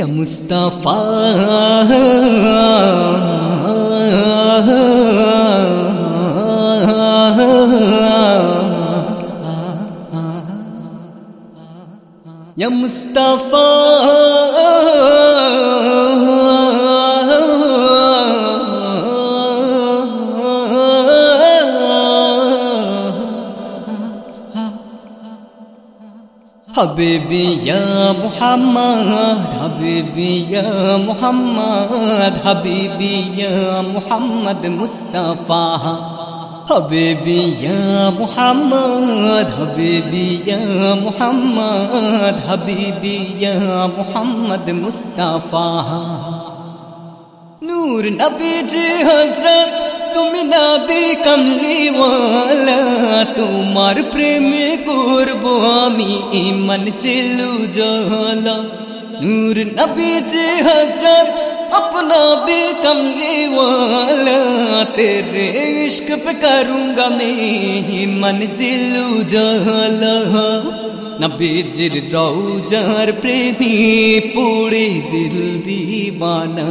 یا مصطفیٰ حبيبي يا محمد حبيبي يا محمد حبيبي يا محمد مصطفى حبيبي يا محمد حبيبي يا محمد حبيبي يا محمد مصطفى نور نبي جي حضرت তুমি নাবি কামলিওয়ালা তোমার প্রেমে করব আমি ইমান সিলু জহলা নূর নবী যে হজরত अपना भी कमली वाला तेरे इश्क पे करूँगा मैं मंजिल जला নবীজির রৌজার প্রেমী পুরে দিল দিবানা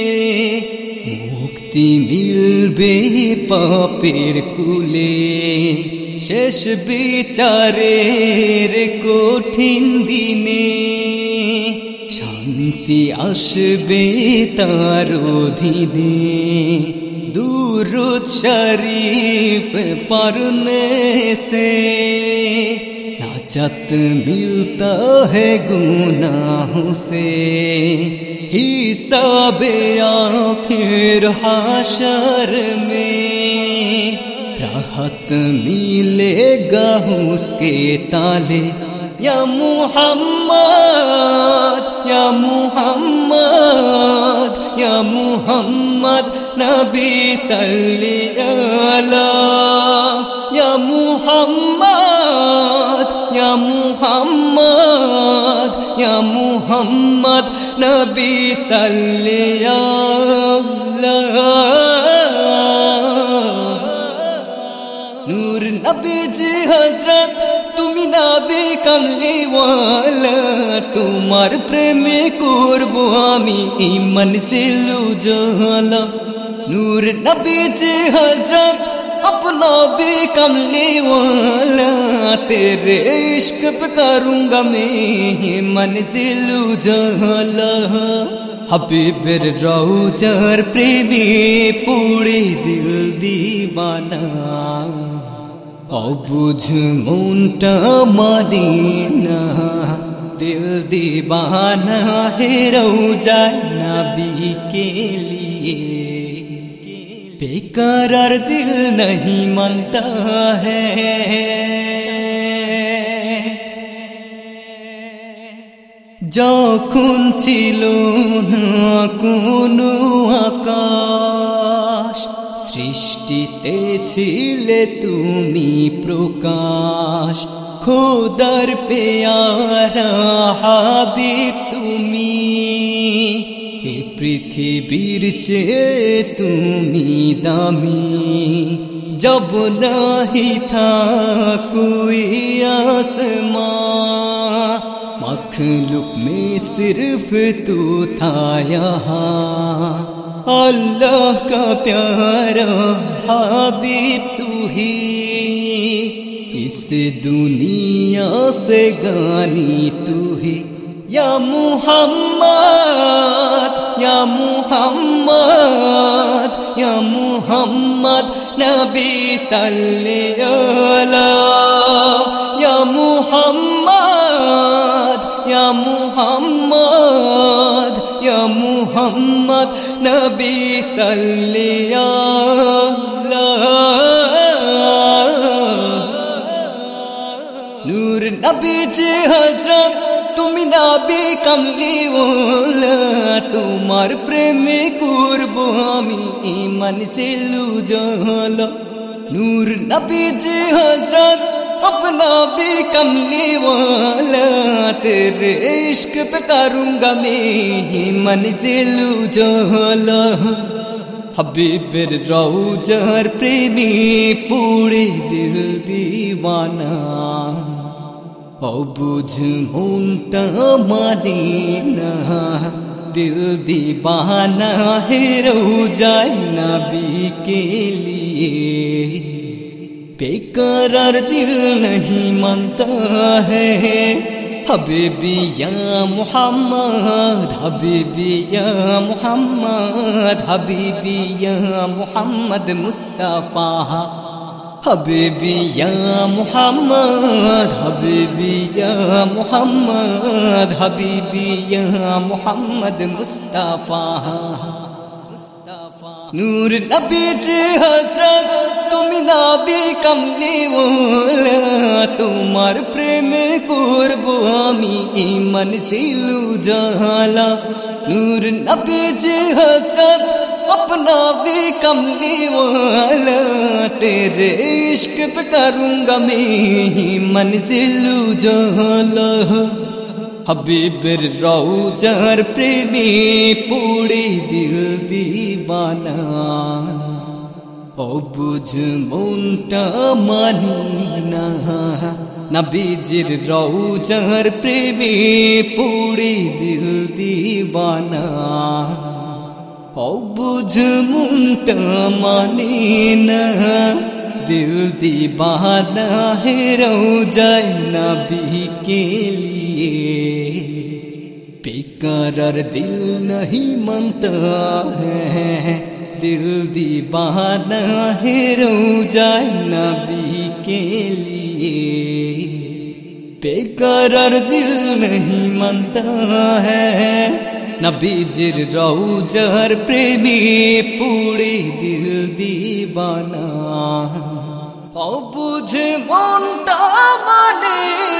মুক্তি মিলবে পাপের কুলে শেষ বিচারের কঠিন দিনে শান্তি আসবে তার অধীনে দূর শরীফ পরনে সে بچت ملتا ہے گناہوسے ہی سب آخر حاشر میں راحت ملے گا اس کے تالے یا یا یا محمد محمد محمد نبی صلی اللہ ইয়া মুহাম্মদ ইয়া মুহাম্মদ ইয়া মুহাম্মদ নবী নূর নবীজি হজরত তুমি নাবে কামলিওয়ালা তোমার প্রেমে করব আমি ইমান দিলু জহলা নূর নবীজি হজরত اپنا بھی کملی والا تیرے عشق پہ کروں گا میں منزل جہلا حبیب رو جر پریمی پوری دل دی بنا اب مدین دل دیبان ہے رو کے لیے बेकरार दिल नहीं मानता है যখন ছিল না কোনো আকাশ সৃষ্টিতে ছিলে তুমি প্রকাশ খোদার পেয়ারা হাবিব তুমি পৃথিবীর چنی তুমি দামি نہ নাহি থাকুই আসমা آس ماں مکھ لط میں صرف تو تھا اللہ کا پیارا تھا بھی تھی اس دنیا سے گانی تھی یا م یا محمد یا محمد نبی صلی اللہ یا یا محمد محمد یا محمد نبی صلی اللہ نور نبی جی حضرت মিনাবে কমলিওল তোমার প্রেমে করব আমি ইমান সেলু জল নূর নবীজ হজরত अपना भी कमली वाला तेरे इश्क पे करूंगा मैं मंजिल जाला हबीबर रौजर प्रेमी पूरे दिल दीवाना او بنی نہ دل دی ہے رو جائے نبی کے لیے بے قرار دل نہیں مانتا ہے حبیبی یا محمد حبیبی یا محمد حبیبی یا محمد مصطفیٰ حبيبي يا محمد حبيبي يا محمد حبيبي يا محمد مصطفى نور نبی جی حضرت تم نبی کملی بول تمہار پریم قرب আমি منزل جہالا نور نبی جی حضرت अपना भी कमली वाला तेरे इश्क पे करूँगा मैं ही मंजिल जला হবিবের রৌজার প্রেমে পুড়ে দিল দিবানা ও বুঝ মনটা মানি না নবীজির রৌজার প্রেমে পুড়ে দিল দিবানা دل دی بہاد نیلی پیکر دل نہیں منتا ہے دل دی بہادہ ہیرو جائی ن بھی کیلیے پیکر دل نہیں منتا ہے নবীজির রৌজার প্রেমে পুরে দিল দিবানা অবুঝ মনটা মানে